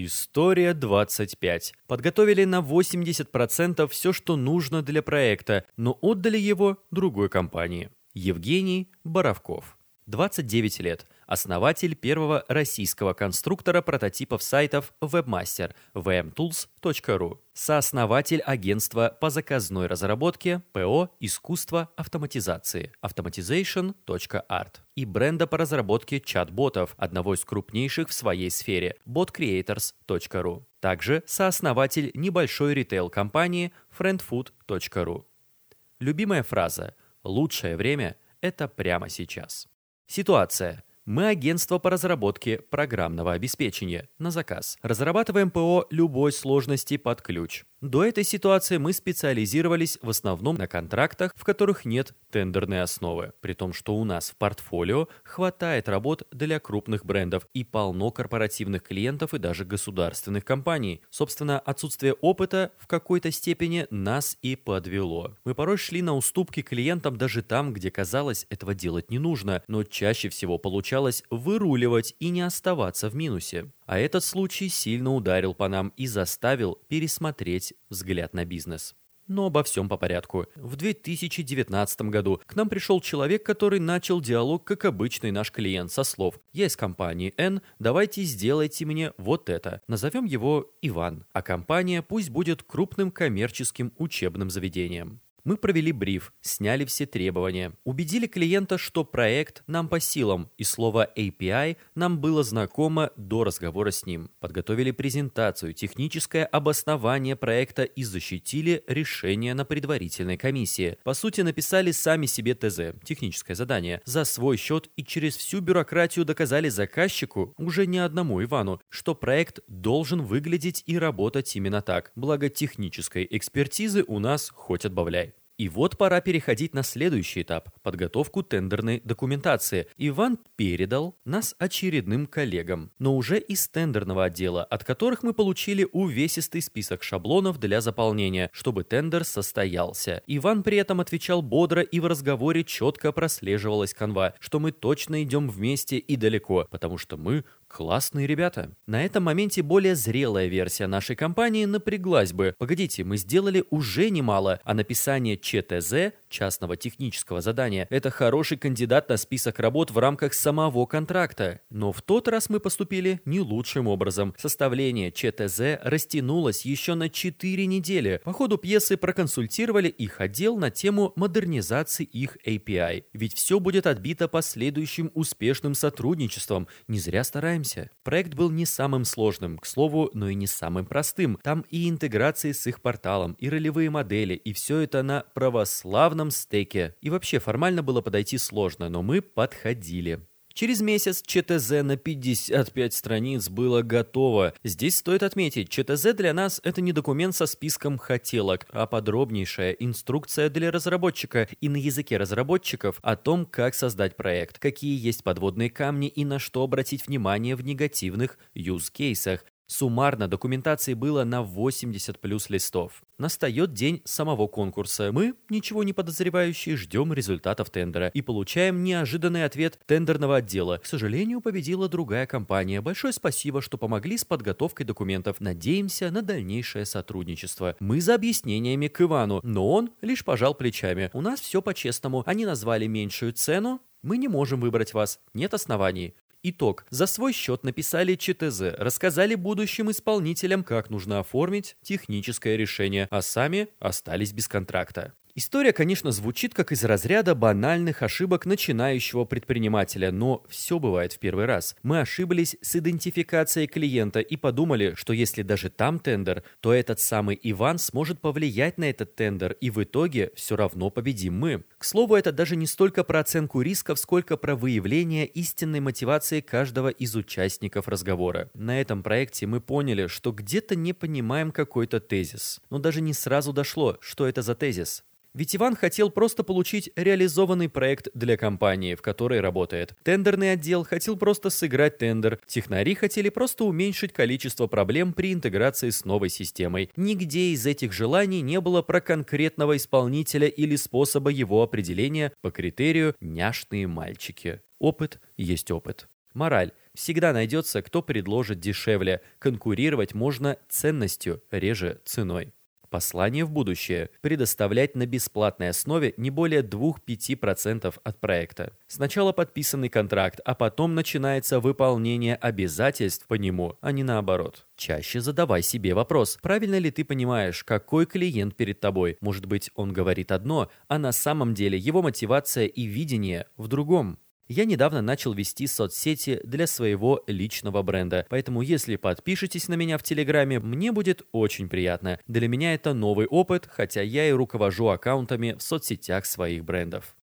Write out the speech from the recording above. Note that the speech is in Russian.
История 25. Подготовили на 80% все, что нужно для проекта, но отдали его другой компании. Евгений Боровков. 29 лет. Основатель первого российского конструктора прототипов сайтов Webmaster vmtools.ru. Сооснователь агентства по заказной разработке ПО «Искусство автоматизации» automatization.art и бренда по разработке чат-ботов, одного из крупнейших в своей сфере botcreators.ru. Также сооснователь небольшой ритейл-компании friendfood.ru. Любимая фраза «Лучшее время – это прямо сейчас». Ситуация. Мы агентство по разработке программного обеспечения на заказ. Разрабатываем ПО любой сложности под ключ. До этой ситуации мы специализировались в основном на контрактах, в которых нет тендерной основы, при том, что у нас в портфолио хватает работ для крупных брендов и полно корпоративных клиентов и даже государственных компаний. Собственно, отсутствие опыта в какой-то степени нас и подвело. Мы порой шли на уступки клиентам даже там, где казалось, этого делать не нужно, но чаще всего получалось выруливать и не оставаться в минусе. А этот случай сильно ударил по нам и заставил пересмотреть взгляд на бизнес. Но обо всем по порядку. В 2019 году к нам пришел человек, который начал диалог, как обычный наш клиент, со слов «Я из компании N, давайте сделайте мне вот это». Назовем его Иван, а компания пусть будет крупным коммерческим учебным заведением. Мы провели бриф, сняли все требования, убедили клиента, что проект нам по силам, и слово API нам было знакомо до разговора с ним. Подготовили презентацию, техническое обоснование проекта и защитили решение на предварительной комиссии. По сути, написали сами себе ТЗ, техническое задание, за свой счет и через всю бюрократию доказали заказчику, уже не одному Ивану, что проект должен выглядеть и работать именно так. Благо технической экспертизы у нас хоть отбавляй. И вот пора переходить на следующий этап – подготовку тендерной документации. Иван передал нас очередным коллегам, но уже из тендерного отдела, от которых мы получили увесистый список шаблонов для заполнения, чтобы тендер состоялся. Иван при этом отвечал бодро и в разговоре четко прослеживалась канва, что мы точно идем вместе и далеко, потому что мы Классные ребята. На этом моменте более зрелая версия нашей компании напряглась бы. Погодите, мы сделали уже немало, а написание ЧТЗ, частного технического задания, это хороший кандидат на список работ в рамках самого контракта. Но в тот раз мы поступили не лучшим образом. Составление ЧТЗ растянулось еще на 4 недели. По ходу пьесы проконсультировали их отдел на тему модернизации их API. Ведь все будет отбито последующим успешным сотрудничеством. Не зря стараемся. Проект был не самым сложным, к слову, но и не самым простым. Там и интеграции с их порталом, и ролевые модели, и все это на православном стеке. И вообще формально было подойти сложно, но мы подходили. Через месяц ЧТЗ на 55 страниц было готово. Здесь стоит отметить, ЧТЗ для нас это не документ со списком хотелок, а подробнейшая инструкция для разработчика и на языке разработчиков о том, как создать проект, какие есть подводные камни и на что обратить внимание в негативных юз-кейсах, Суммарно документации было на 80 плюс листов. Настает день самого конкурса. Мы, ничего не подозревающие, ждем результатов тендера и получаем неожиданный ответ тендерного отдела. К сожалению, победила другая компания. Большое спасибо, что помогли с подготовкой документов. Надеемся на дальнейшее сотрудничество. Мы за объяснениями к Ивану, но он лишь пожал плечами. У нас все по-честному. Они назвали меньшую цену, мы не можем выбрать вас, нет оснований. Итог. За свой счет написали ЧТЗ, рассказали будущим исполнителям, как нужно оформить техническое решение, а сами остались без контракта. История, конечно, звучит как из разряда банальных ошибок начинающего предпринимателя, но все бывает в первый раз. Мы ошиблись с идентификацией клиента и подумали, что если даже там тендер, то этот самый Иван сможет повлиять на этот тендер, и в итоге все равно победим мы. К слову, это даже не столько про оценку рисков, сколько про выявление истинной мотивации каждого из участников разговора. На этом проекте мы поняли, что где-то не понимаем какой-то тезис. Но даже не сразу дошло, что это за тезис. Ведь Иван хотел просто получить реализованный проект для компании, в которой работает. Тендерный отдел хотел просто сыграть тендер. Технари хотели просто уменьшить количество проблем при интеграции с новой системой. Нигде из этих желаний не было про конкретного исполнителя или способа его определения по критерию «няшные мальчики». Опыт есть опыт. Мораль. Всегда найдется, кто предложит дешевле. Конкурировать можно ценностью, реже ценой. Послание в будущее. Предоставлять на бесплатной основе не более 2-5% от проекта. Сначала подписанный контракт, а потом начинается выполнение обязательств по нему, а не наоборот. Чаще задавай себе вопрос, правильно ли ты понимаешь, какой клиент перед тобой. Может быть, он говорит одно, а на самом деле его мотивация и видение в другом. Я недавно начал вести соцсети для своего личного бренда, поэтому если подпишетесь на меня в Телеграме, мне будет очень приятно. Для меня это новый опыт, хотя я и руковожу аккаунтами в соцсетях своих брендов.